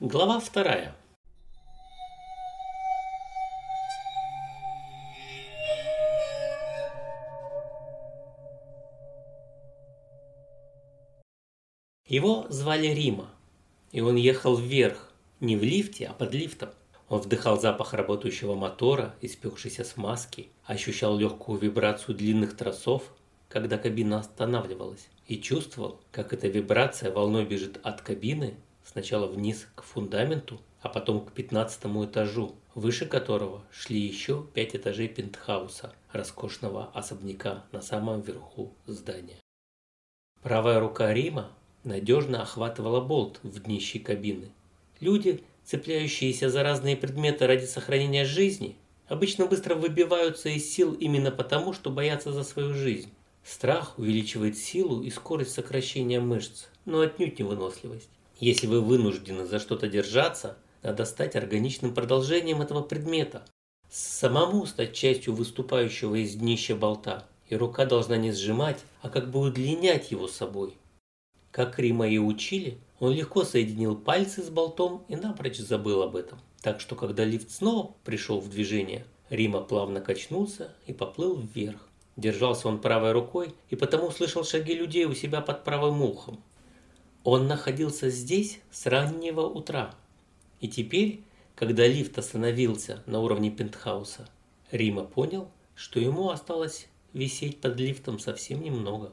Глава вторая. Его звали Рима, и он ехал вверх, не в лифте, а под лифтом. Он вдыхал запах работающего мотора, испекшейся смазки, ощущал легкую вибрацию длинных тросов, когда кабина останавливалась, и чувствовал, как эта вибрация волной бежит от кабины сначала вниз к фундаменту, а потом к пятнадцатому этажу, выше которого шли еще пять этажей пентхауса, роскошного особняка на самом верху здания. Правая рука Рима надежно охватывала болт в днище кабины. Люди, цепляющиеся за разные предметы ради сохранения жизни, обычно быстро выбиваются из сил именно потому, что боятся за свою жизнь. Страх увеличивает силу и скорость сокращения мышц, но отнюдь не выносливость. Если вы вынуждены за что-то держаться, надо стать органичным продолжением этого предмета. Самому стать частью выступающего из днища болта, и рука должна не сжимать, а как бы удлинять его собой. Как Рима и учили, он легко соединил пальцы с болтом и напрочь забыл об этом. Так что когда лифт снова пришел в движение, Рима плавно качнулся и поплыл вверх. Держался он правой рукой и потому слышал шаги людей у себя под правым ухом. Он находился здесь с раннего утра. И теперь, когда лифт остановился на уровне пентхауса, Рима понял, что ему осталось висеть под лифтом совсем немного.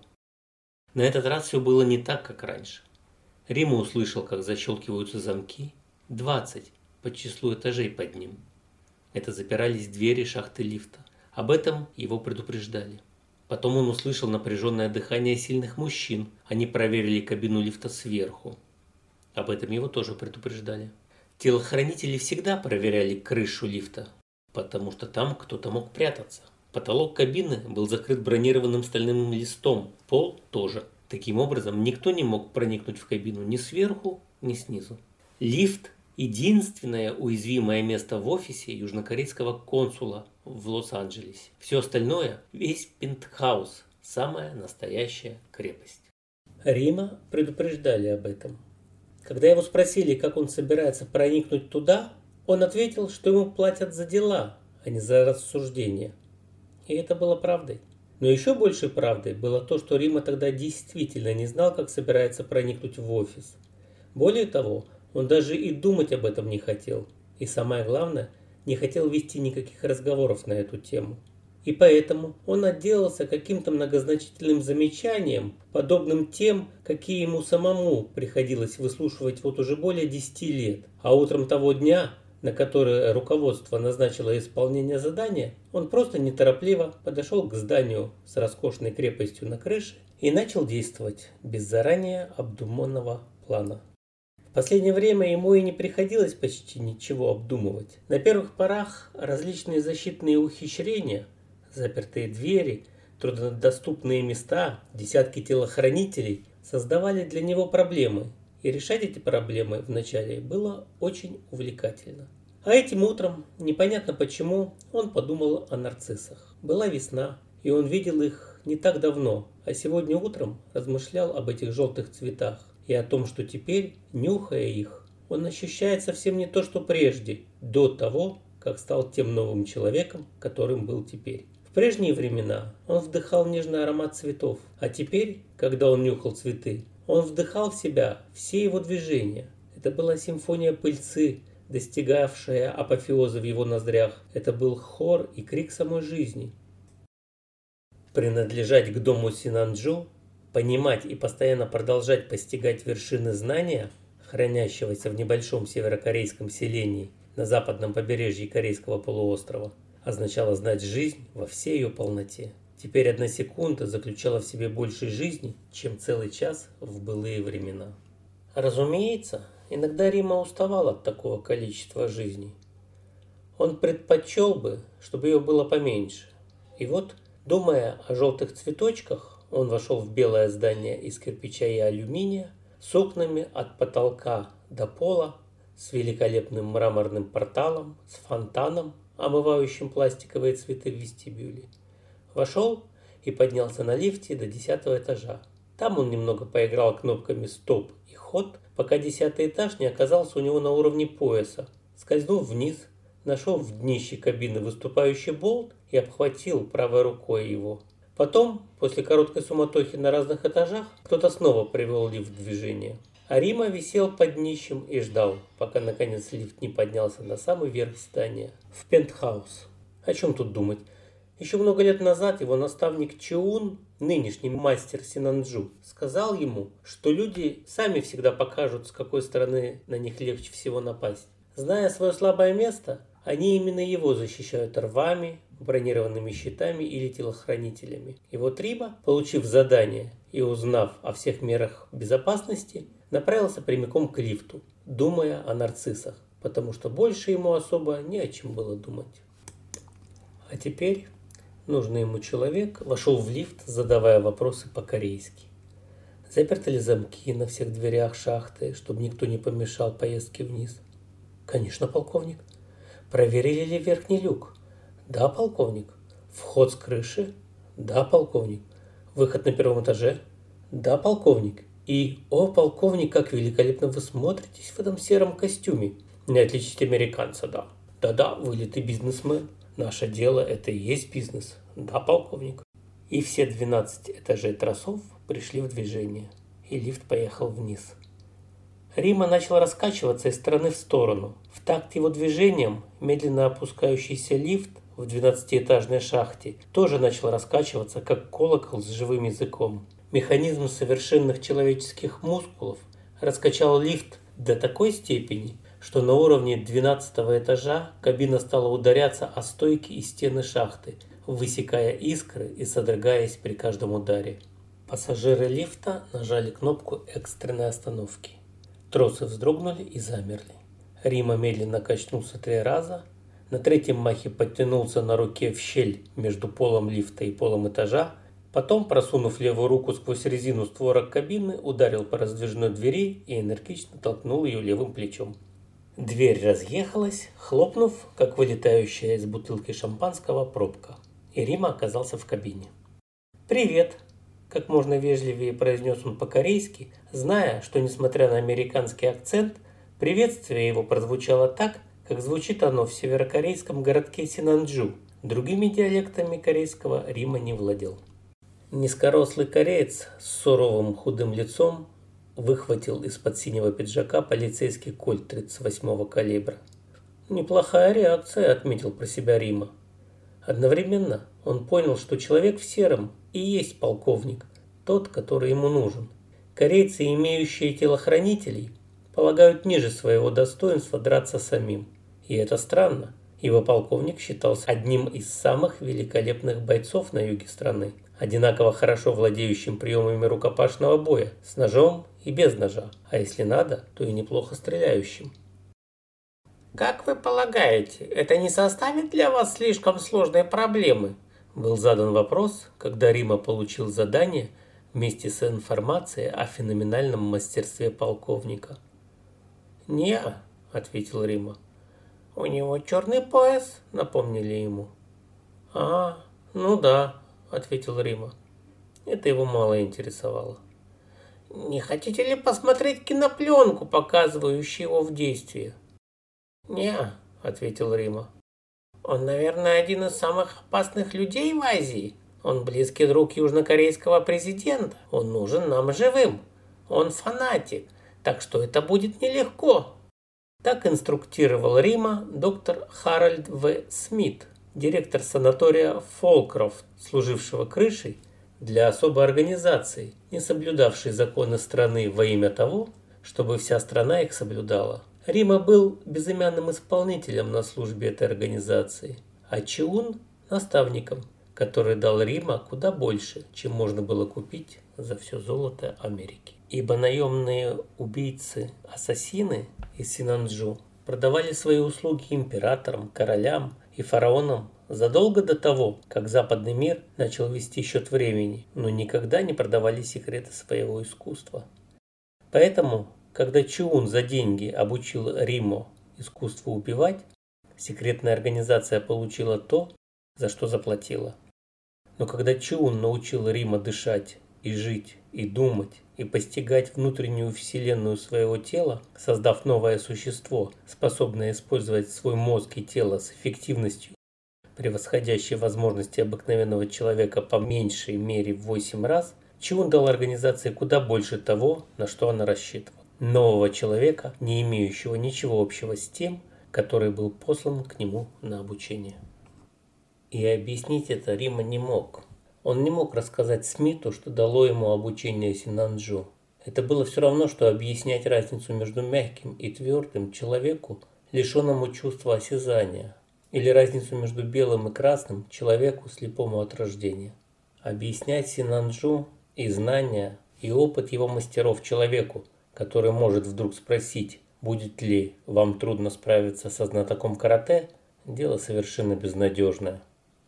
На этот раз все было не так, как раньше. Рима услышал, как защелкиваются замки. 20 по числу этажей под ним. Это запирались двери шахты лифта. Об этом его предупреждали. Потом он услышал напряженное дыхание сильных мужчин. Они проверили кабину лифта сверху. Об этом его тоже предупреждали. Телохранители всегда проверяли крышу лифта, потому что там кто-то мог прятаться. Потолок кабины был закрыт бронированным стальным листом, пол тоже. Таким образом, никто не мог проникнуть в кабину ни сверху, ни снизу. Лифт – единственное уязвимое место в офисе южнокорейского консула в Лос-Анджелесе. Все остальное – весь пентхаус, самая настоящая крепость. Рима предупреждали об этом. Когда его спросили, как он собирается проникнуть туда, он ответил, что ему платят за дела, а не за рассуждения – и это было правдой. Но еще большей правдой было то, что Рима тогда действительно не знал, как собирается проникнуть в офис. Более того, он даже и думать об этом не хотел. И самое главное, не хотел вести никаких разговоров на эту тему. И поэтому он отделался каким-то многозначительным замечанием, подобным тем, какие ему самому приходилось выслушивать вот уже более 10 лет. А утром того дня на которое руководство назначило исполнение задания, он просто неторопливо подошел к зданию с роскошной крепостью на крыше и начал действовать без заранее обдуманного плана. Последнее время ему и не приходилось почти ничего обдумывать. На первых порах различные защитные ухищрения, запертые двери, труднодоступные места, десятки телохранителей создавали для него проблемы, и решать эти проблемы вначале было очень увлекательно. А этим утром, непонятно почему, он подумал о нарциссах. Была весна, и он видел их не так давно, а сегодня утром размышлял об этих желтых цветах и о том, что теперь, нюхая их, он ощущает совсем не то, что прежде, до того, как стал тем новым человеком, которым был теперь. В прежние времена он вдыхал нежный аромат цветов, а теперь, когда он нюхал цветы, он вдыхал в себя все его движения. Это была симфония пыльцы, достигавшая апофеоза в его ноздрях. Это был хор и крик самой жизни. Принадлежать к дому Синанджу, понимать и постоянно продолжать постигать вершины знания, хранящегося в небольшом северокорейском селении на западном побережье Корейского полуострова, означало знать жизнь во всей ее полноте. Теперь одна секунда заключала в себе больше жизни, чем целый час в былые времена. Разумеется, Иногда Рима уставал от такого количества жизней. Он предпочел бы, чтобы ее было поменьше. И вот, думая о желтых цветочках, он вошел в белое здание из кирпича и алюминия с окнами от потолка до пола, с великолепным мраморным порталом, с фонтаном, омывающим пластиковые цветы в вестибюле. Вошел и поднялся на лифте до десятого этажа. Там он немного поиграл кнопками «Стоп» ход, пока десятый этаж не оказался у него на уровне пояса. Скользнул вниз, нашел в днище кабины выступающий болт и обхватил правой рукой его. Потом, после короткой суматохи на разных этажах, кто-то снова привел лифт в движение. А Рима висел под днищем и ждал, пока наконец лифт не поднялся на самый верх здания, в пентхаус. О чем тут думать? Еще много лет назад его наставник Чиун, нынешний мастер Синанджу, сказал ему, что люди сами всегда покажут, с какой стороны на них легче всего напасть. Зная свое слабое место, они именно его защищают рвами, бронированными щитами или телохранителями. И вот Риба, получив задание и узнав о всех мерах безопасности, направился прямиком к лифту, думая о нарциссах, потому что больше ему особо не о чем было думать. А теперь нужный ему человек вошел в лифт, задавая вопросы по-корейски. Заперты ли замки на всех дверях шахты, чтобы никто не помешал поездке вниз? Конечно, полковник. Проверили ли верхний люк? Да, полковник. Вход с крыши? Да, полковник. Выход на первом этаже? Да, полковник. И, о, полковник, как великолепно вы смотритесь в этом сером костюме. Не отличить американца, да. Да-да, вылитый бизнесмен. Наше дело – это и есть бизнес. Да, полковник. И все 12 этажей тросов пришли в движение, и лифт поехал вниз. Рима начал раскачиваться из стороны в сторону. В такт его движением медленно опускающийся лифт в 12-этажной шахте тоже начал раскачиваться, как колокол с живым языком. Механизм совершенных человеческих мускулов раскачал лифт до такой степени, что на уровне 12 этажа кабина стала ударяться о стойки и стены шахты, высекая искры и содрогаясь при каждом ударе. Пассажиры лифта нажали кнопку экстренной остановки. Тросы вздрогнули и замерли. Рима медленно качнулся три раза, на третьем махе подтянулся на руке в щель между полом лифта и полом этажа, потом, просунув левую руку сквозь резину створок кабины, ударил по раздвижной двери и энергично толкнул ее левым плечом. Дверь разъехалась, хлопнув, как вылетающая из бутылки шампанского пробка, и Рима оказался в кабине. «Привет!» – как можно вежливее произнес он по-корейски, зная, что, несмотря на американский акцент, приветствие его прозвучало так, как звучит оно в северокорейском городке Синанджу. Другими диалектами корейского Рима не владел. Низкорослый кореец с суровым худым лицом выхватил из-под синего пиджака полицейский кольт 38-го калибра. «Неплохая реакция», — отметил про себя Рима. Одновременно он понял, что человек в сером и есть полковник, тот, который ему нужен. Корейцы, имеющие телохранителей, полагают ниже своего достоинства драться самим. И это странно, ибо полковник считался одним из самых великолепных бойцов на юге страны, одинаково хорошо владеющим приемами рукопашного боя, с ножом и без ножа, а если надо, то и неплохо стреляющим. «Как вы полагаете, это не составит для вас слишком сложной проблемы?» Был задан вопрос, когда Рима получил задание вместе с информацией о феноменальном мастерстве полковника. «Не», — ответил Рима. «У него черный пояс», — напомнили ему. «А, ну да», — ответил Рима. Это его мало интересовало. «Не хотите ли посмотреть кинопленку, показывающую его в действии?» «Не», — ответил Рима. «Он, наверное, один из самых опасных людей в Азии. Он близкий друг южнокорейского президента. Он нужен нам живым. Он фанатик, так что это будет нелегко». Так инструктировал Рима доктор Харальд В. Смит, директор санатория Фолкрофт, служившего крышей для особой организации, не соблюдавшей законы страны во имя того, чтобы вся страна их соблюдала. Рима был безымянным исполнителем на службе этой организации, а Чиун – наставником, который дал Рима куда больше, чем можно было купить за все золото Америки. Ибо наемные убийцы-ассасины из Синанджу продавали свои услуги императорам, королям и фараонам задолго до того, как западный мир начал вести счет времени, но никогда не продавали секреты своего искусства. Поэтому, когда Чиун за деньги обучил Римо искусству убивать, секретная организация получила то, за что заплатила. Но когда Чиун научил Рима дышать и жить и думать, и постигать внутреннюю вселенную своего тела, создав новое существо, способное использовать свой мозг и тело с эффективностью, превосходящей возможности обыкновенного человека по меньшей мере в 8 раз, Чун дал организации куда больше того, на что она рассчитывала. Нового человека, не имеющего ничего общего с тем, который был послан к нему на обучение. И объяснить это Рима не мог. Он не мог рассказать Смиту, что дало ему обучение Синанджу. Это было все равно, что объяснять разницу между мягким и твердым человеку, лишенному чувства осязания, или разницу между белым и красным человеку, слепому от рождения. Объяснять Синанджу и знания, и опыт его мастеров человеку, который может вдруг спросить, будет ли вам трудно справиться со знатоком карате, дело совершенно безнадежное.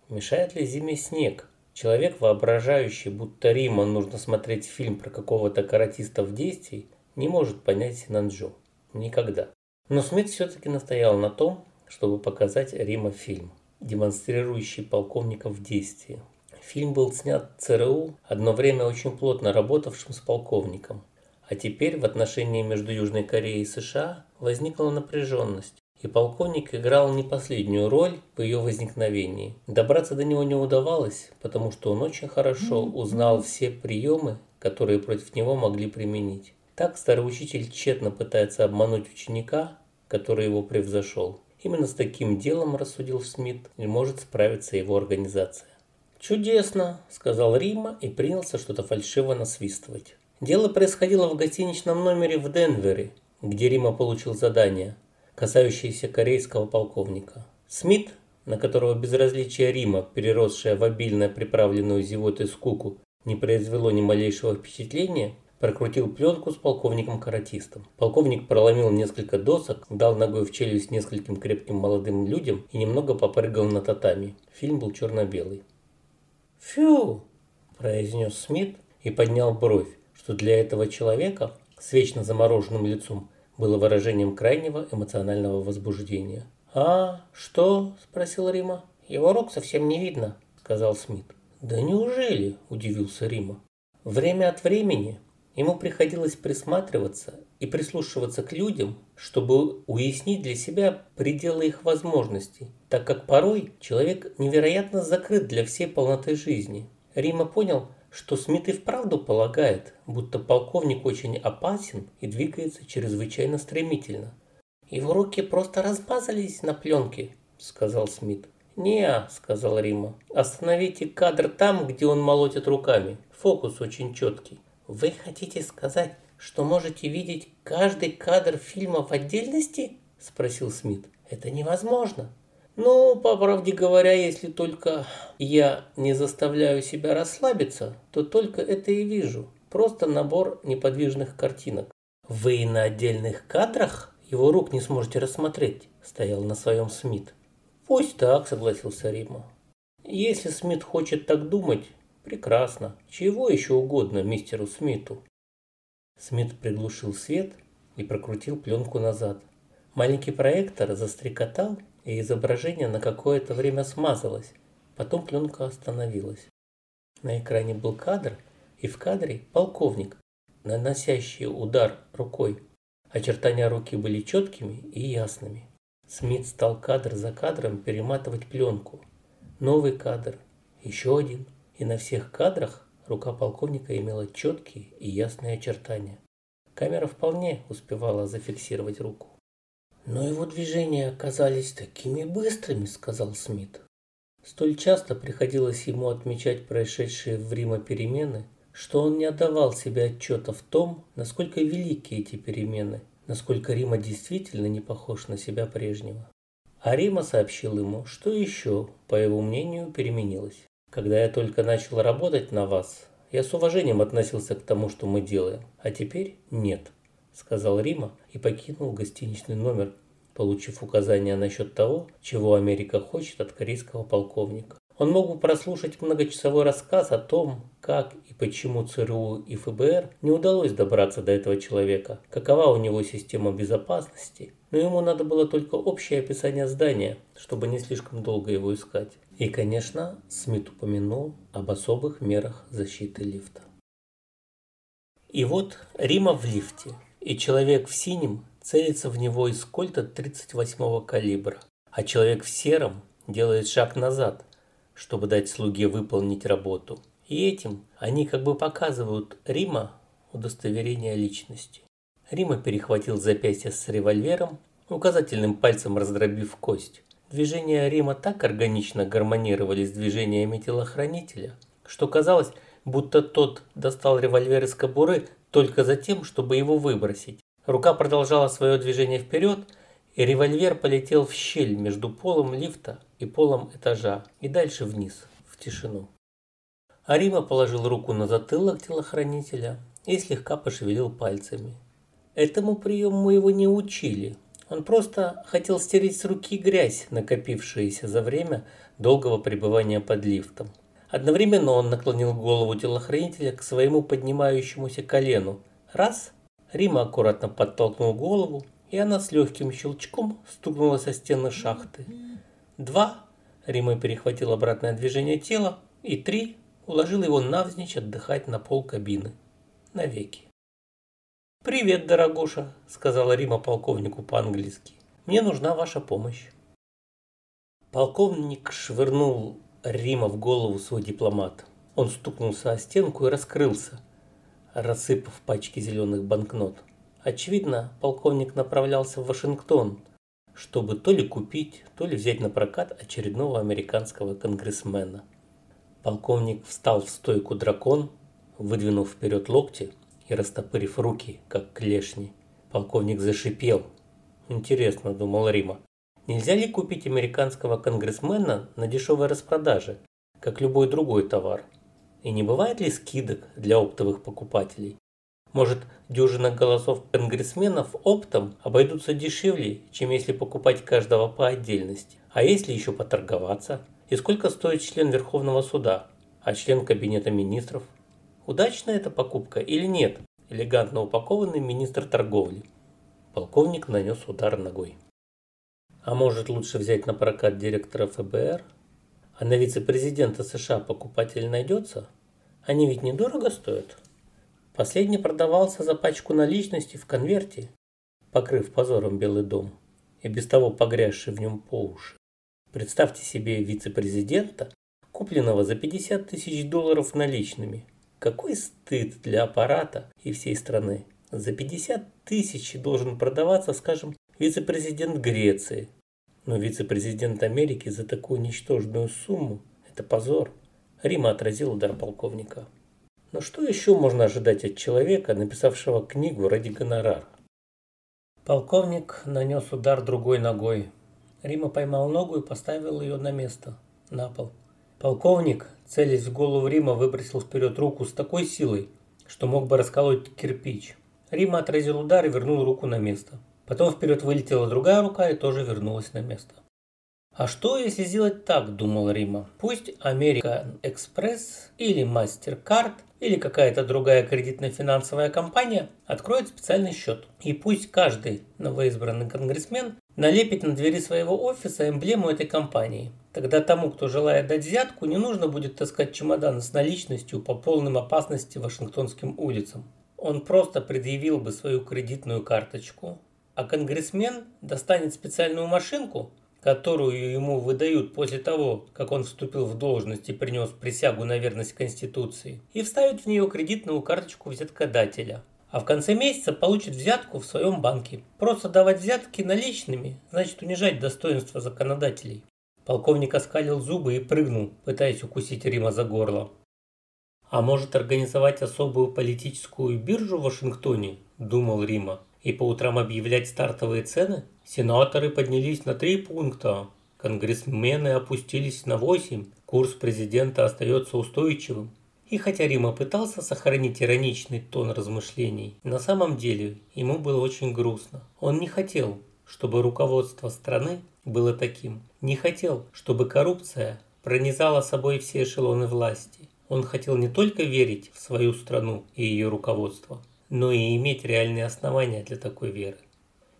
Мешает ли зиме снег? Человек, воображающий, будто Рима нужно смотреть фильм про какого-то каратиста в действии, не может понять Синанджу. Никогда. Но Смит все-таки настоял на том, чтобы показать Рима фильм, демонстрирующий полковников в действии. Фильм был снят ЦРУ, одно время очень плотно работавшим с полковником. А теперь в отношении между Южной Кореей и США возникла напряженность и полковник играл не последнюю роль в ее возникновении. Добраться до него не удавалось, потому что он очень хорошо узнал все приемы, которые против него могли применить. Так старый учитель тщетно пытается обмануть ученика, который его превзошел. Именно с таким делом, рассудил Смит, не может справиться его организация. «Чудесно», – сказал Рима и принялся что-то фальшиво насвистывать. Дело происходило в гостиничном номере в Денвере, где Рима получил задание – касающиеся корейского полковника. Смит, на которого безразличие Рима, переросшее в обильно приправленную зевотой скуку, не произвело ни малейшего впечатления, прокрутил пленку с полковником-каратистом. Полковник проломил несколько досок, дал ногой в челюсть нескольким крепким молодым людям и немного попрыгал на татами. Фильм был черно-белый. «Фью!» – произнес Смит и поднял бровь, что для этого человека с вечно замороженным лицом было выражением крайнего эмоционального возбуждения. «А, что?» – спросил Рима. «Его рук совсем не видно», – сказал Смит. «Да неужели?» – удивился Рима. Время от времени ему приходилось присматриваться и прислушиваться к людям, чтобы уяснить для себя пределы их возможностей, так как порой человек невероятно закрыт для всей полноты жизни. Рима понял, что Смит и вправду полагает, будто полковник очень опасен и двигается чрезвычайно стремительно. «Его руки просто разбазались на пленке», — сказал Смит. «Не», — сказал Рима. «Остановите кадр там, где он молотит руками. Фокус очень четкий». «Вы хотите сказать, что можете видеть каждый кадр фильма в отдельности?» — спросил Смит. «Это невозможно». Ну, по правде говоря, если только я не заставляю себя расслабиться, то только это и вижу. Просто набор неподвижных картинок. Вы на отдельных кадрах его рук не сможете рассмотреть, стоял на своем Смит. Пусть так, согласился Рима. Если Смит хочет так думать, прекрасно. Чего еще угодно мистеру Смиту? Смит приглушил свет и прокрутил пленку назад. Маленький проектор застрекотал и изображение на какое-то время смазалось, потом пленка остановилась. На экране был кадр, и в кадре полковник, наносящий удар рукой. Очертания руки были четкими и ясными. Смит стал кадр за кадром перематывать пленку. Новый кадр, еще один, и на всех кадрах рука полковника имела четкие и ясные очертания. Камера вполне успевала зафиксировать руку. «Но его движения оказались такими быстрыми», — сказал Смит. Столь часто приходилось ему отмечать происшедшие в Риме перемены, что он не отдавал себе отчета в том, насколько велики эти перемены, насколько Рима действительно не похож на себя прежнего. А Рима сообщил ему, что еще, по его мнению, переменилось. «Когда я только начал работать на вас, я с уважением относился к тому, что мы делаем, а теперь нет сказал Рима и покинул гостиничный номер, получив указания насчет того, чего Америка хочет от корейского полковника. Он мог бы прослушать многочасовой рассказ о том, как и почему ЦРУ и ФБР не удалось добраться до этого человека, какова у него система безопасности, но ему надо было только общее описание здания, чтобы не слишком долго его искать. И, конечно, Смит упомянул об особых мерах защиты лифта. И вот Рима в лифте, и человек в синем целится в него из кольта 38-го калибра, а человек в сером делает шаг назад, чтобы дать слуге выполнить работу. И этим они как бы показывают Рима удостоверение личности. Рима перехватил запястье с револьвером, указательным пальцем раздробив кость. Движения Рима так органично гармонировали с движениями телохранителя, что казалось, будто тот достал револьвер из кобуры только за тем, чтобы его выбросить. Рука продолжала свое движение вперед, и револьвер полетел в щель между полом лифта и полом этажа, и дальше вниз, в тишину. Арима положил руку на затылок телохранителя и слегка пошевелил пальцами. Этому приему его не учили. Он просто хотел стереть с руки грязь, накопившуюся за время долгого пребывания под лифтом. Одновременно он наклонил голову телохранителя к своему поднимающемуся колену. Раз, Рима аккуратно подтолкнул голову, и она с легким щелчком стукнула со стены шахты. Два, Рима перехватил обратное движение тела, и три, уложил его навзничь отдыхать на пол кабины. Навеки. «Привет, дорогуша», — сказала Рима полковнику по-английски. «Мне нужна ваша помощь». Полковник швырнул Рима в голову свой дипломат. Он стукнулся о стенку и раскрылся, рассыпав пачки зеленых банкнот. Очевидно, полковник направлялся в Вашингтон, чтобы то ли купить, то ли взять на прокат очередного американского конгрессмена. Полковник встал в стойку дракон, выдвинув вперед локти и растопырив руки, как клешни. Полковник зашипел. Интересно, думал Рима, Нельзя ли купить американского конгрессмена на дешевой распродаже, как любой другой товар? И не бывает ли скидок для оптовых покупателей? Может, дюжина голосов конгрессменов оптом обойдутся дешевле, чем если покупать каждого по отдельности? А если еще поторговаться? И сколько стоит член Верховного суда? А член Кабинета министров? Удачная эта покупка или нет? Элегантно упакованный министр торговли. Полковник нанес удар ногой. А может лучше взять на прокат директора ФБР? А на вице-президента США покупатель найдется? Они ведь недорого стоят. Последний продавался за пачку наличности в конверте, покрыв позором Белый дом и без того погрязший в нем по уши. Представьте себе вице-президента, купленного за 50 тысяч долларов наличными. Какой стыд для аппарата и всей страны. За 50 тысяч должен продаваться, скажем, вице-президент Греции, но вице-президент Америки за такую ничтожную сумму – это позор. Рима отразил удар полковника. Но что еще можно ожидать от человека, написавшего книгу ради гонорара? Полковник нанес удар другой ногой. Рима поймал ногу и поставил ее на место, на пол. Полковник, целясь в голову Рима, выбросил вперед руку с такой силой, что мог бы расколоть кирпич. Рима отразил удар и вернул руку на место. Потом вперед вылетела другая рука и тоже вернулась на место. А что, если сделать так, думал Рима. Пусть American Express или MasterCard или какая-то другая кредитно-финансовая компания откроет специальный счет. И пусть каждый новоизбранный конгрессмен налепит на двери своего офиса эмблему этой компании. Тогда тому, кто желает дать взятку, не нужно будет таскать чемодан с наличностью по полным опасности Вашингтонским улицам. Он просто предъявил бы свою кредитную карточку, а конгрессмен достанет специальную машинку, которую ему выдают после того, как он вступил в должность и принес присягу на верность Конституции, и вставит в нее кредитную карточку взяткодателя. А в конце месяца получит взятку в своем банке. Просто давать взятки наличными значит унижать достоинство законодателей. Полковник оскалил зубы и прыгнул, пытаясь укусить Рима за горло. А может организовать особую политическую биржу в Вашингтоне, думал Рима и по утрам объявлять стартовые цены? Сенаторы поднялись на три пункта, конгрессмены опустились на восемь, курс президента остается устойчивым. И хотя Рима пытался сохранить ироничный тон размышлений, на самом деле ему было очень грустно. Он не хотел, чтобы руководство страны было таким. Не хотел, чтобы коррупция пронизала собой все эшелоны власти. Он хотел не только верить в свою страну и ее руководство, но и иметь реальные основания для такой веры.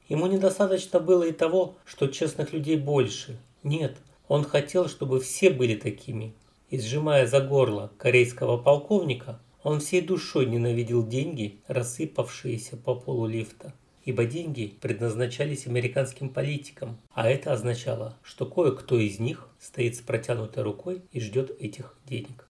Ему недостаточно было и того, что честных людей больше. Нет, он хотел, чтобы все были такими. И сжимая за горло корейского полковника, Он всей душой ненавидел деньги, рассыпавшиеся по полу лифта ибо деньги предназначались американским политикам, а это означало, что кое-кто из них стоит с протянутой рукой и ждет этих денег.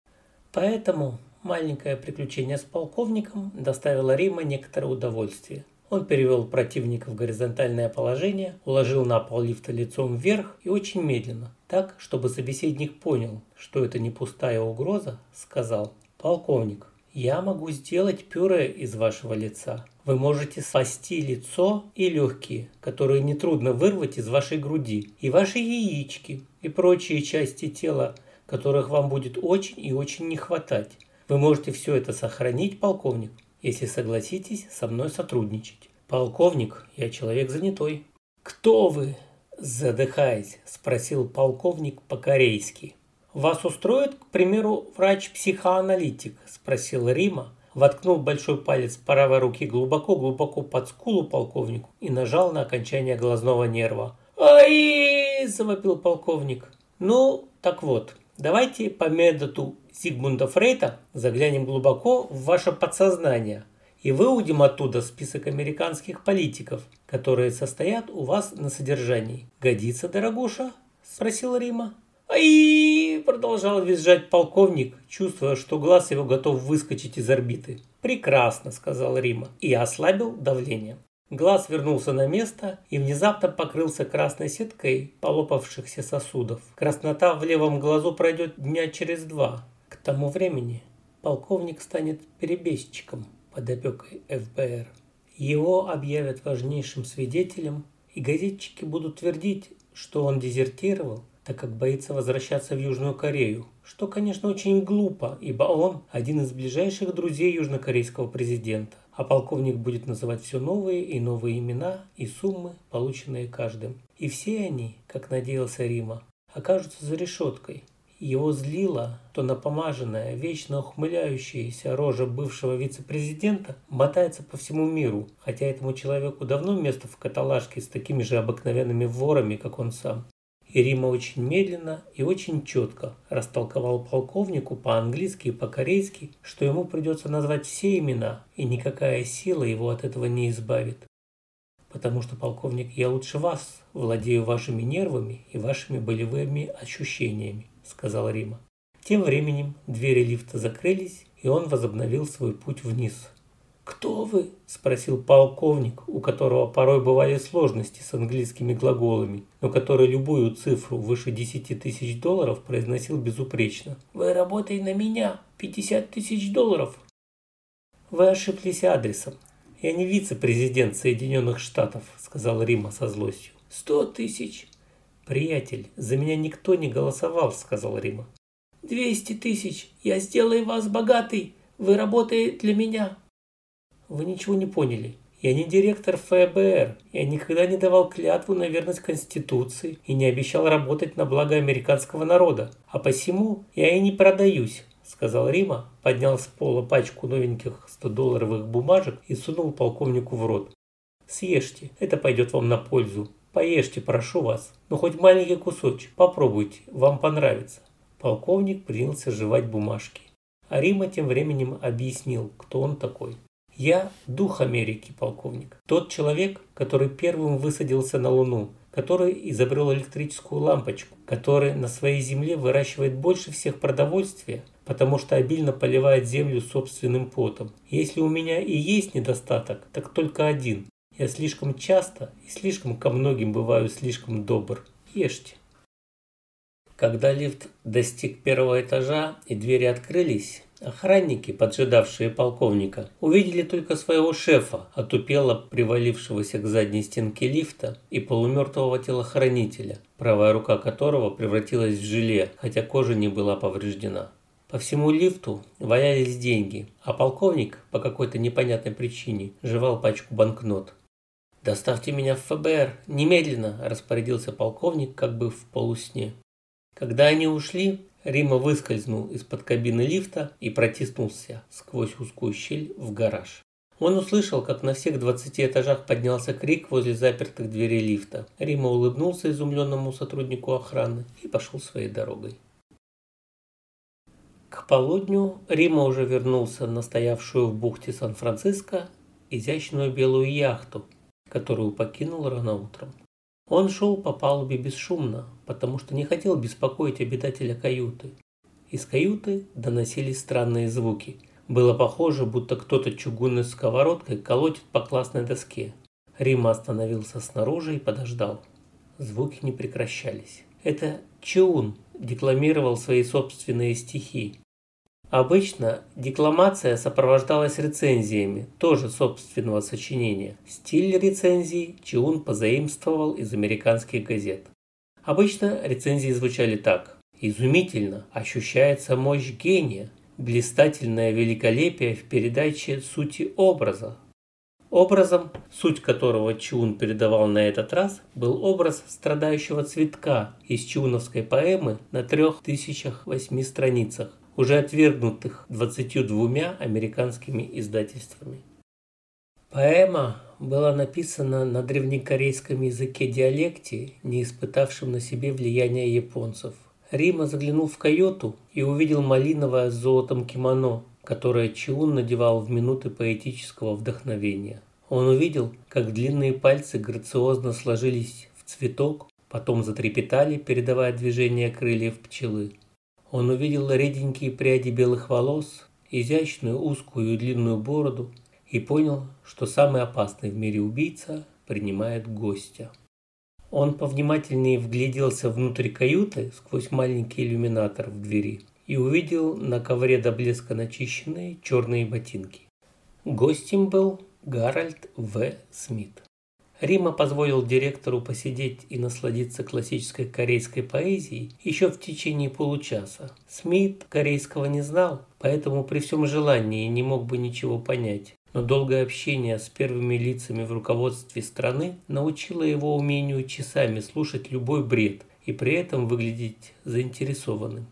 Поэтому маленькое приключение с полковником доставило Рима некоторое удовольствие. Он перевел противника в горизонтальное положение, уложил на пол лифта лицом вверх и очень медленно, так, чтобы собеседник понял, что это не пустая угроза, сказал «Полковник, я могу сделать пюре из вашего лица. Вы можете спасти лицо и легкие, которые нетрудно вырвать из вашей груди, и ваши яички, и прочие части тела, которых вам будет очень и очень не хватать. Вы можете все это сохранить, полковник, если согласитесь со мной сотрудничать. Полковник, я человек занятой. Кто вы? Задыхаясь, спросил полковник по-корейски. «Вас устроит, к примеру, врач-психоаналитик?» – спросил Рима, воткнул большой палец правой руки глубоко-глубоко под скулу полковнику и нажал на окончание глазного нерва. «Ай!» – завопил полковник. «Ну, так вот, давайте по методу Зигмунда Фрейта заглянем глубоко в ваше подсознание и выудим оттуда список американских политиков, которые состоят у вас на содержании. Годится, дорогуша?» – спросил Рима. «Ай!» – продолжал визжать полковник, чувствуя, что глаз его готов выскочить из орбиты. «Прекрасно», – сказал Рима, и ослабил давление. Глаз вернулся на место и внезапно покрылся красной сеткой полопавшихся сосудов. Краснота в левом глазу пройдет дня через два. К тому времени полковник станет перебежчиком под опекой ФБР. Его объявят важнейшим свидетелем, и газетчики будут твердить, что он дезертировал так как боится возвращаться в Южную Корею, что, конечно, очень глупо, ибо он один из ближайших друзей южнокорейского президента, а полковник будет называть все новые и новые имена и суммы, полученные каждым. И все они, как надеялся Рима, окажутся за решеткой. Его злило то напомаженная, вечно ухмыляющаяся рожа бывшего вице-президента мотается по всему миру, хотя этому человеку давно место в каталажке с такими же обыкновенными ворами, как он сам. И Рима очень медленно и очень четко растолковал полковнику по-английски и по-корейски, что ему придется назвать все имена, и никакая сила его от этого не избавит. Потому что, полковник, я лучше вас владею вашими нервами и вашими болевыми ощущениями, сказал Рима. Тем временем двери лифта закрылись, и он возобновил свой путь вниз. «Кто вы?» – спросил полковник, у которого порой бывали сложности с английскими глаголами, но который любую цифру выше 10 тысяч долларов произносил безупречно. «Вы работаете на меня. 50 тысяч долларов». «Вы ошиблись адресом. Я не вице-президент Соединенных Штатов», – сказал Рима со злостью. «Сто тысяч». «Приятель, за меня никто не голосовал», – сказал Рима. «Двести тысяч. Я сделаю вас богатый. Вы работаете для меня». Вы ничего не поняли. Я не директор ФБР. Я никогда не давал клятву на верность Конституции и не обещал работать на благо американского народа. А посему я и не продаюсь, сказал Рима, поднял с пола пачку новеньких 100-долларовых бумажек и сунул полковнику в рот. Съешьте, это пойдет вам на пользу. Поешьте, прошу вас. Ну хоть маленький кусочек, попробуйте, вам понравится. Полковник принялся жевать бумажки. А Рима тем временем объяснил, кто он такой. Я дух Америки, полковник. Тот человек, который первым высадился на Луну, который изобрел электрическую лампочку, который на своей земле выращивает больше всех продовольствия, потому что обильно поливает землю собственным потом. Если у меня и есть недостаток, так только один. Я слишком часто и слишком ко многим бываю слишком добр. Ешьте. Когда лифт достиг первого этажа и двери открылись, Охранники, поджидавшие полковника, увидели только своего шефа, отупело привалившегося к задней стенке лифта, и полумертвого телохранителя, правая рука которого превратилась в желе, хотя кожа не была повреждена. По всему лифту валялись деньги, а полковник по какой-то непонятной причине жевал пачку банкнот. «Доставьте меня в ФБР! Немедленно!» – распорядился полковник как бы в полусне. Когда они ушли, Рима выскользнул из-под кабины лифта и протиснулся сквозь узкую щель в гараж. Он услышал, как на всех 20 этажах поднялся крик возле запертых дверей лифта. Рима улыбнулся изумленному сотруднику охраны и пошел своей дорогой. К полудню Рима уже вернулся на стоявшую в бухте Сан-Франциско изящную белую яхту, которую покинул рано утром. Он шел по палубе бесшумно, потому что не хотел беспокоить обитателя каюты. Из каюты доносились странные звуки. Было похоже, будто кто-то чугунной сковородкой колотит по классной доске. Рима остановился снаружи и подождал. Звуки не прекращались. Это Чеун декламировал свои собственные стихи. Обычно декламация сопровождалась рецензиями, тоже собственного сочинения. Стиль рецензий Чиун позаимствовал из американских газет. Обычно рецензии звучали так. Изумительно ощущается мощь гения, блистательное великолепие в передаче сути образа. Образом, суть которого Чун передавал на этот раз, был образ страдающего цветка из чуновской поэмы на трех тысячах восьми страницах, уже отвергнутых 22 американскими издательствами. Поэма была написана на древнекорейском языке диалекте, не испытавшем на себе влияния японцев. Рима заглянул в каюту и увидел малиновое с золотом кимоно, которое Чиун надевал в минуты поэтического вдохновения. Он увидел, как длинные пальцы грациозно сложились в цветок, потом затрепетали, передавая движение крыльев пчелы. Он увидел реденькие пряди белых волос, изящную узкую и длинную бороду и понял, что самый опасный в мире убийца принимает гостя. Он повнимательнее вгляделся внутрь каюты сквозь маленький иллюминатор в двери и увидел на ковре до блеска начищенные черные ботинки. Гостем был Гарольд В. Смит. Рима позволил директору посидеть и насладиться классической корейской поэзией еще в течение получаса. Смит корейского не знал, поэтому при всем желании не мог бы ничего понять. Но долгое общение с первыми лицами в руководстве страны научило его умению часами слушать любой бред и при этом выглядеть заинтересованным.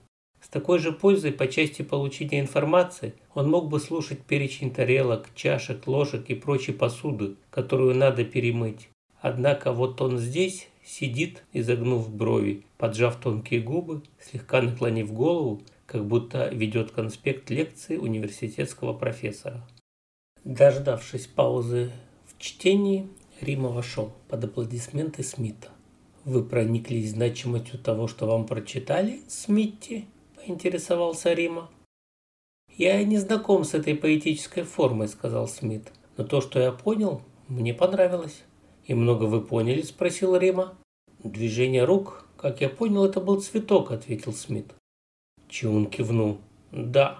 Такой же пользой по части получения информации он мог бы слушать перечень тарелок, чашек, ложек и прочей посуды, которую надо перемыть. Однако вот он здесь сидит, изогнув брови, поджав тонкие губы, слегка наклонив голову, как будто ведет конспект лекции университетского профессора. Дождавшись паузы в чтении, Рима вошел под аплодисменты Смита. «Вы прониклись значимостью того, что вам прочитали, Смитти?» Поинтересовался Рима. «Я не знаком с этой поэтической формой», — сказал Смит. «Но то, что я понял, мне понравилось». «И много вы поняли?» — спросил Рима. «Движение рук, как я понял, это был цветок», — ответил Смит. Чун кивнул. «Да,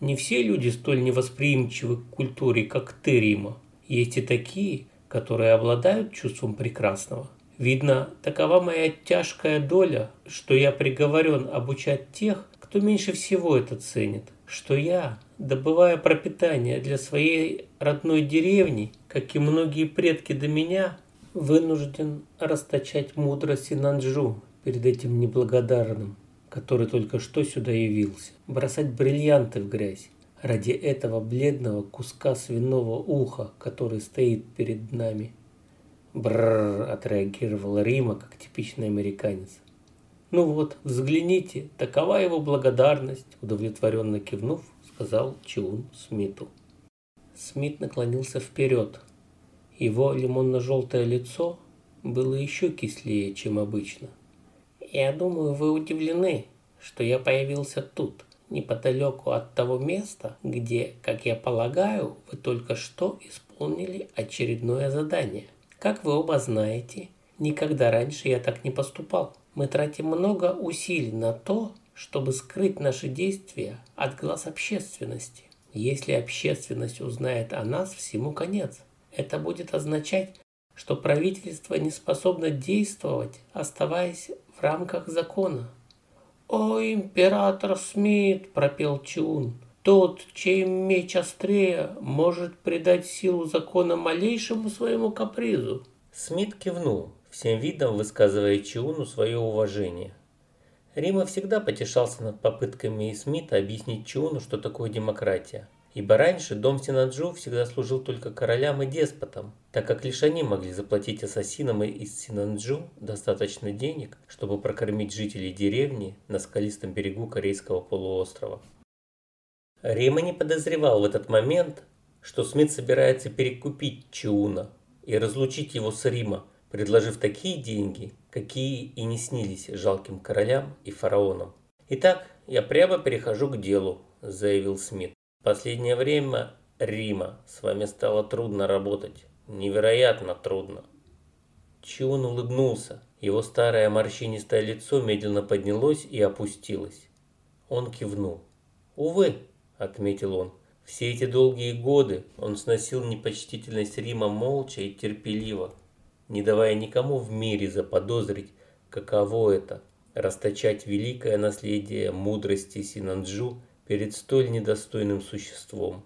не все люди столь невосприимчивы к культуре, как ты, Рима. Есть и такие, которые обладают чувством прекрасного. Видно, такова моя тяжкая доля, что я приговорен обучать тех, кто меньше всего это ценит, что я, добывая пропитание для своей родной деревни, как и многие предки до меня, вынужден расточать мудрость Синанджу перед этим неблагодарным, который только что сюда явился, бросать бриллианты в грязь ради этого бледного куска свиного уха, который стоит перед нами. Бррр, отреагировал Рима, как типичный американец. «Ну вот, взгляните, такова его благодарность», – удовлетворенно кивнув, сказал Чиун Смиту. Смит наклонился вперед. Его лимонно-желтое лицо было еще кислее, чем обычно. «Я думаю, вы удивлены, что я появился тут, неподалеку от того места, где, как я полагаю, вы только что исполнили очередное задание. Как вы оба знаете, никогда раньше я так не поступал. Мы тратим много усилий на то, чтобы скрыть наши действия от глаз общественности. Если общественность узнает о нас, всему конец. Это будет означать, что правительство не способно действовать, оставаясь в рамках закона. «О, император Смит!» – пропел Чун. «Тот, чей меч острее, может придать силу закона малейшему своему капризу». Смит кивнул, всем видом высказывая Чиуну свое уважение. Рима всегда потешался над попытками Смита объяснить Чиуну, что такое демократия. Ибо раньше дом Синаджу всегда служил только королям и деспотам, так как лишь они могли заплатить ассасинам из Синанджу достаточно денег, чтобы прокормить жителей деревни на скалистом берегу Корейского полуострова. Рима не подозревал в этот момент, что Смит собирается перекупить Чиуна и разлучить его с Рима, предложив такие деньги, какие и не снились жалким королям и фараонам. «Итак, я прямо перехожу к делу», – заявил Смит. «В последнее время, Рима, с вами стало трудно работать. Невероятно трудно». Чиун улыбнулся. Его старое морщинистое лицо медленно поднялось и опустилось. Он кивнул. «Увы», – отметил он, – «все эти долгие годы он сносил непочтительность Рима молча и терпеливо, не давая никому в мире заподозрить, каково это – расточать великое наследие мудрости Синанджу перед столь недостойным существом.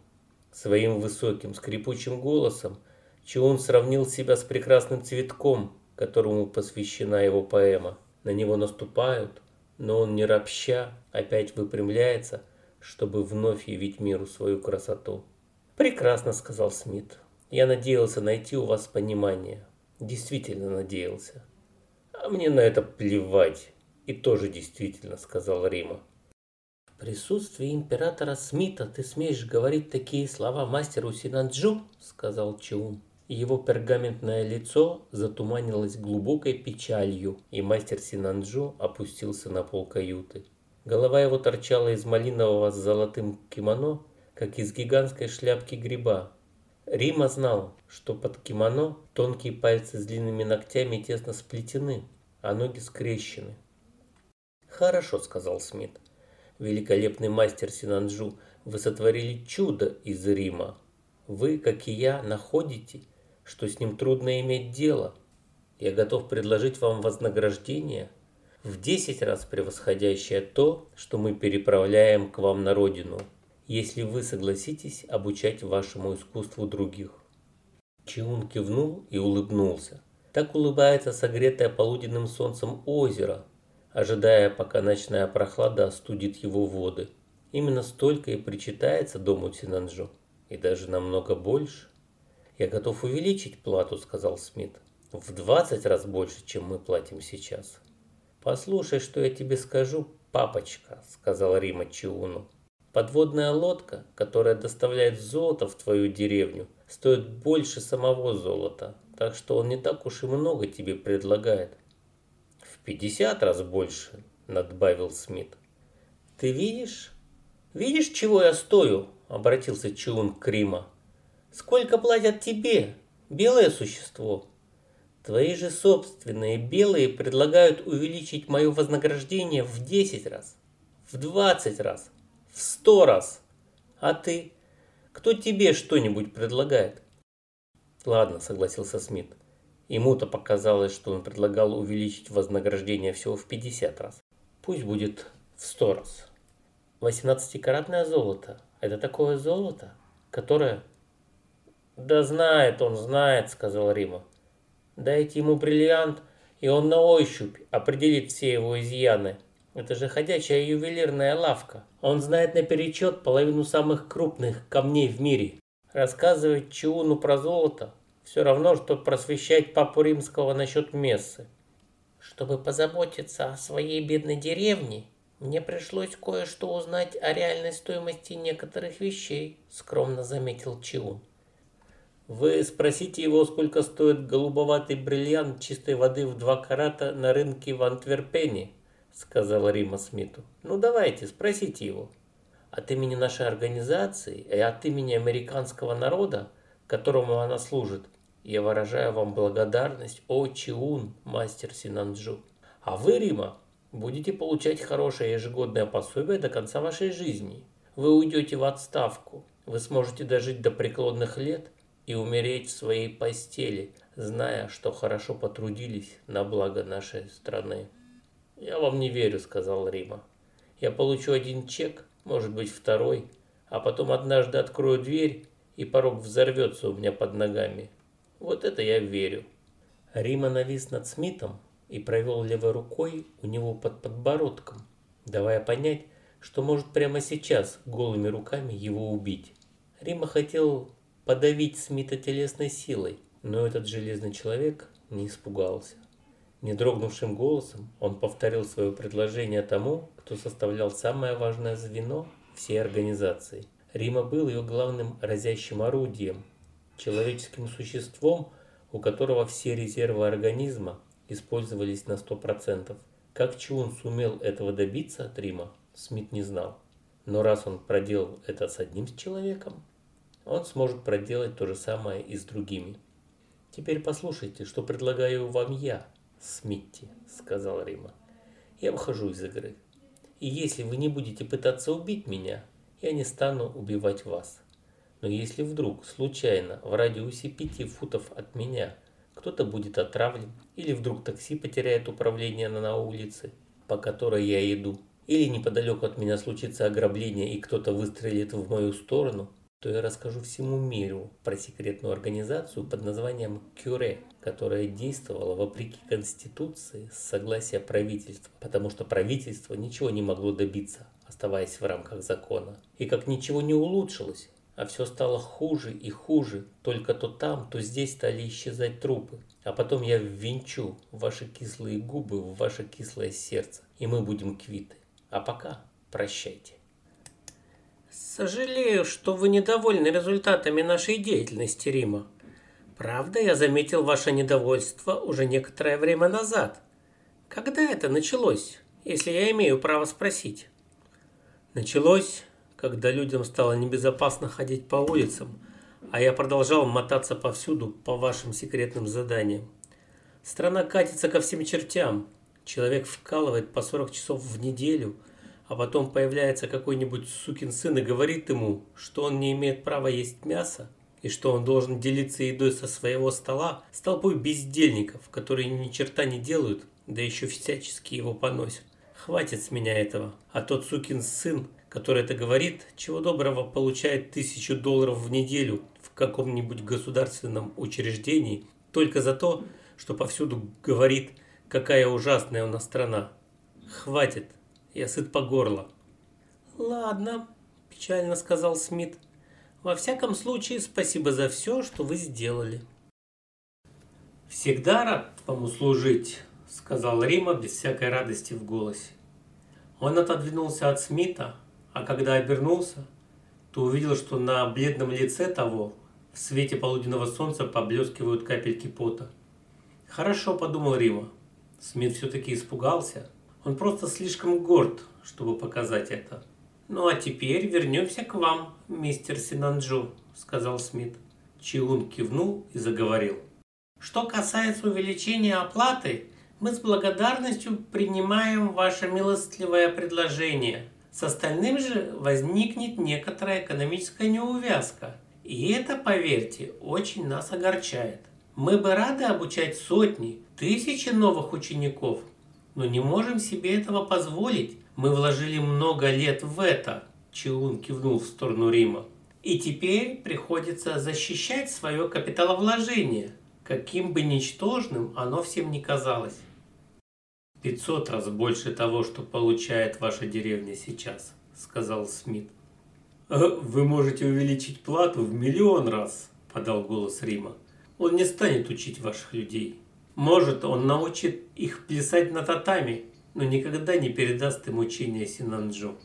Своим высоким скрипучим голосом Чиун сравнил себя с прекрасным цветком, которому посвящена его поэма. На него наступают, но он не ропща опять выпрямляется, чтобы вновь явить миру свою красоту. «Прекрасно», — сказал Смит. «Я надеялся найти у вас понимание. Действительно надеялся». «А мне на это плевать. И тоже действительно», — сказал Рима. «В присутствии императора Смита ты смеешь говорить такие слова мастеру Синанджу?» — сказал Чун. Его пергаментное лицо затуманилось глубокой печалью, и мастер Синанджо опустился на пол каюты. Голова его торчала из малинового с золотым кимоно, как из гигантской шляпки гриба. Рима знал, что под кимоно тонкие пальцы с длинными ногтями тесно сплетены, а ноги скрещены. «Хорошо», — сказал Смит. «Великолепный мастер Синанджу, вы сотворили чудо из Рима. Вы, как и я, находите, что с ним трудно иметь дело. Я готов предложить вам вознаграждение, в 10 раз превосходящее то, что мы переправляем к вам на родину, если вы согласитесь обучать вашему искусству других. Чиун кивнул и улыбнулся. Так улыбается согретое полуденным солнцем озеро, ожидая, пока ночная прохлада остудит его воды. Именно столько и причитается дому Синанджо, и даже намного больше. «Я готов увеличить плату», — сказал Смит. «В 20 раз больше, чем мы платим сейчас». «Послушай, что я тебе скажу, папочка», — сказал Рима Чиуну. «Подводная лодка, которая доставляет золото в твою деревню, стоит больше самого золота, так что он не так уж и много тебе предлагает». «В 50 раз больше», — надбавил Смит. «Ты видишь? Видишь, чего я стою?» — обратился Чиун к Рима. Сколько платят тебе, белое существо? Твои же собственные белые предлагают увеличить мое вознаграждение в 10 раз, в 20 раз, в 100 раз. А ты? Кто тебе что-нибудь предлагает? Ладно, согласился Смит. Ему-то показалось, что он предлагал увеличить вознаграждение всего в 50 раз. Пусть будет в 100 раз. 18-каратное золото – это такое золото, которое «Да знает он, знает», — сказал Рима. «Дайте ему бриллиант, и он на ощупь определит все его изъяны. Это же ходячая ювелирная лавка. Он знает наперечет половину самых крупных камней в мире. Рассказывать Чиуну про золото все равно, что просвещать папу римского насчет мессы. Чтобы позаботиться о своей бедной деревне, мне пришлось кое-что узнать о реальной стоимости некоторых вещей, скромно заметил Чиун. Вы спросите его, сколько стоит голубоватый бриллиант чистой воды в два карата на рынке в Антверпене, сказала Рима Смиту. Ну давайте, спросите его. От имени нашей организации и от имени американского народа, которому она служит, я выражаю вам благодарность, о Чиун, мастер Синанджу. А вы, Рима, будете получать хорошее ежегодное пособие до конца вашей жизни. Вы уйдете в отставку. Вы сможете дожить до преклонных лет – и умереть в своей постели, зная, что хорошо потрудились на благо нашей страны. «Я вам не верю», — сказал Рима. «Я получу один чек, может быть второй, а потом однажды открою дверь, и порог взорвется у меня под ногами. Вот это я верю». Рима навис над Смитом и провел левой рукой у него под подбородком, давая понять, что может прямо сейчас голыми руками его убить. Рима хотел подавить Смита телесной силой, но этот железный человек не испугался. Не дрогнувшим голосом он повторил свое предложение тому, кто составлял самое важное звено всей организации. Рима был ее главным разящим орудием, человеческим существом, у которого все резервы организма использовались на 100%. Как Чун сумел этого добиться от Рима, Смит не знал. Но раз он проделал это с одним человеком, он сможет проделать то же самое и с другими. «Теперь послушайте, что предлагаю вам я, Смитти», — сказал Рима. «Я выхожу из игры. И если вы не будете пытаться убить меня, я не стану убивать вас. Но если вдруг, случайно, в радиусе пяти футов от меня кто-то будет отравлен, или вдруг такси потеряет управление на улице, по которой я иду, или неподалеку от меня случится ограбление и кто-то выстрелит в мою сторону, то я расскажу всему миру про секретную организацию под названием Кюре, которая действовала вопреки Конституции с согласия правительства, потому что правительство ничего не могло добиться, оставаясь в рамках закона. И как ничего не улучшилось, а все стало хуже и хуже, только то там, то здесь стали исчезать трупы. А потом я ввинчу ваши кислые губы в ваше кислое сердце, и мы будем квиты. А пока прощайте. Сожалею, что вы недовольны результатами нашей деятельности, Рима. Правда, я заметил ваше недовольство уже некоторое время назад. Когда это началось, если я имею право спросить? Началось, когда людям стало небезопасно ходить по улицам, а я продолжал мотаться повсюду по вашим секретным заданиям. Страна катится ко всем чертям. Человек вкалывает по 40 часов в неделю – а потом появляется какой-нибудь сукин сын и говорит ему, что он не имеет права есть мясо, и что он должен делиться едой со своего стола с толпой бездельников, которые ни черта не делают, да еще всячески его поносят. Хватит с меня этого. А тот сукин сын, который это говорит, чего доброго получает тысячу долларов в неделю в каком-нибудь государственном учреждении только за то, что повсюду говорит, какая ужасная у нас страна. Хватит. Я сыт по горло. Ладно, печально сказал Смит. Во всяком случае, спасибо за все, что вы сделали. Всегда рад вам услужить, сказал Рима без всякой радости в голосе. Он отодвинулся от Смита, а когда обернулся, то увидел, что на бледном лице того в свете полуденного солнца поблескивают капельки пота. Хорошо, подумал Рима. Смит все-таки испугался – он просто слишком горд, чтобы показать это. «Ну а теперь вернемся к вам, мистер Синанджу», — сказал Смит. Чиун кивнул и заговорил. «Что касается увеличения оплаты, мы с благодарностью принимаем ваше милостливое предложение. С остальным же возникнет некоторая экономическая неувязка. И это, поверьте, очень нас огорчает. Мы бы рады обучать сотни, тысячи новых учеников, но не можем себе этого позволить. Мы вложили много лет в это, Челун кивнул в сторону Рима. И теперь приходится защищать свое капиталовложение, каким бы ничтожным оно всем не казалось. 500 раз больше того, что получает ваша деревня сейчас, сказал Смит. Вы можете увеличить плату в миллион раз, подал голос Рима. Он не станет учить ваших людей. Может, он научит их плясать на татами, но никогда не передаст им учение Синанджу.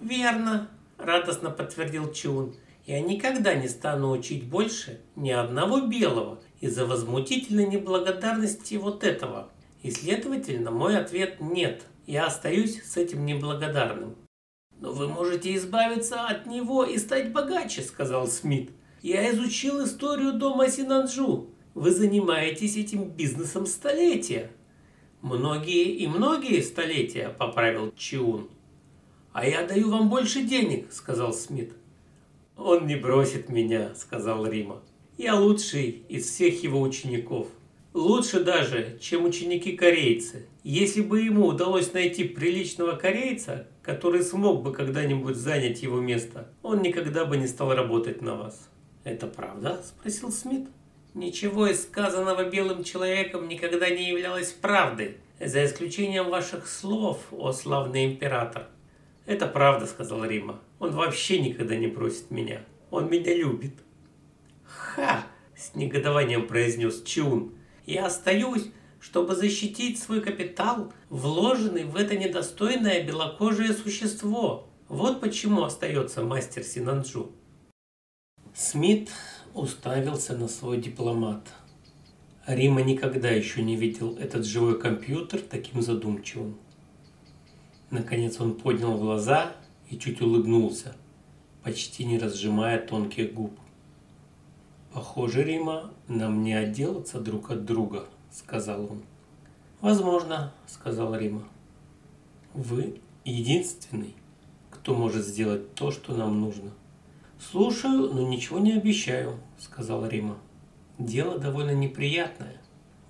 «Верно», – радостно подтвердил Чун. «Я никогда не стану учить больше ни одного белого из-за возмутительной неблагодарности вот этого. И, следовательно, мой ответ – нет. Я остаюсь с этим неблагодарным». «Но вы можете избавиться от него и стать богаче», – сказал Смит. «Я изучил историю дома Синанджу. Вы занимаетесь этим бизнесом столетия. Многие и многие столетия, поправил Чиун. А я даю вам больше денег, сказал Смит. Он не бросит меня, сказал Рима. Я лучший из всех его учеников. Лучше даже, чем ученики-корейцы. Если бы ему удалось найти приличного корейца, который смог бы когда-нибудь занять его место, он никогда бы не стал работать на вас. «Это правда?» – спросил Смит. Ничего из сказанного белым человеком никогда не являлось правдой, за исключением ваших слов, о славный император. Это правда, сказал Рима. Он вообще никогда не бросит меня. Он меня любит. Ха! С негодованием произнес Чун. Я остаюсь, чтобы защитить свой капитал, вложенный в это недостойное белокожее существо. Вот почему остается мастер Синанджу. Смит уставился на свой дипломат. Рима никогда еще не видел этот живой компьютер таким задумчивым. Наконец он поднял глаза и чуть улыбнулся, почти не разжимая тонких губ. «Похоже, Рима, нам не отделаться друг от друга», — сказал он. «Возможно», — сказал Рима. «Вы единственный, кто может сделать то, что нам нужно». «Слушаю, но ничего не обещаю», — сказал Рима. «Дело довольно неприятное.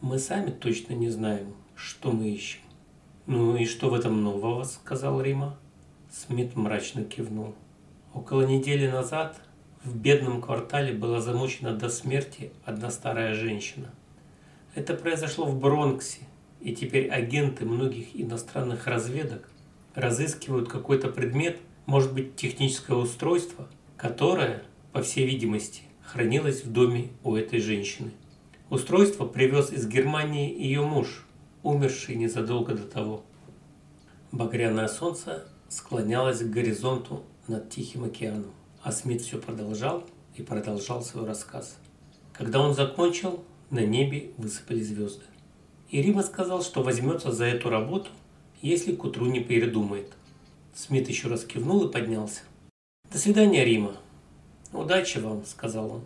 Мы сами точно не знаем, что мы ищем». «Ну и что в этом нового?» — сказал Рима. Смит мрачно кивнул. Около недели назад в бедном квартале была замучена до смерти одна старая женщина. Это произошло в Бронксе, и теперь агенты многих иностранных разведок разыскивают какой-то предмет, может быть техническое устройство, которое, по всей видимости, хранилось в доме у этой женщины. Устройство привез из Германии ее муж, умерший незадолго до того. Багряное солнце склонялось к горизонту над Тихим океаном. А Смит все продолжал и продолжал свой рассказ. Когда он закончил, на небе высыпали звезды. И Рима сказал, что возьмется за эту работу, если к утру не передумает. Смит еще раз кивнул и поднялся. «До свидания, Рима». «Удачи вам», — сказал он.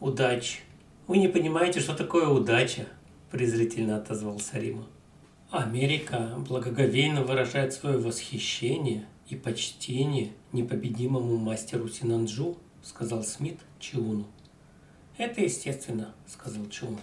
«Удачи. Вы не понимаете, что такое удача», — презрительно отозвался Рима. Америка благоговейно выражает свое восхищение и почтение непобедимому мастеру Синанджу, сказал Смит Чиуну. Это естественно, сказал Чиун.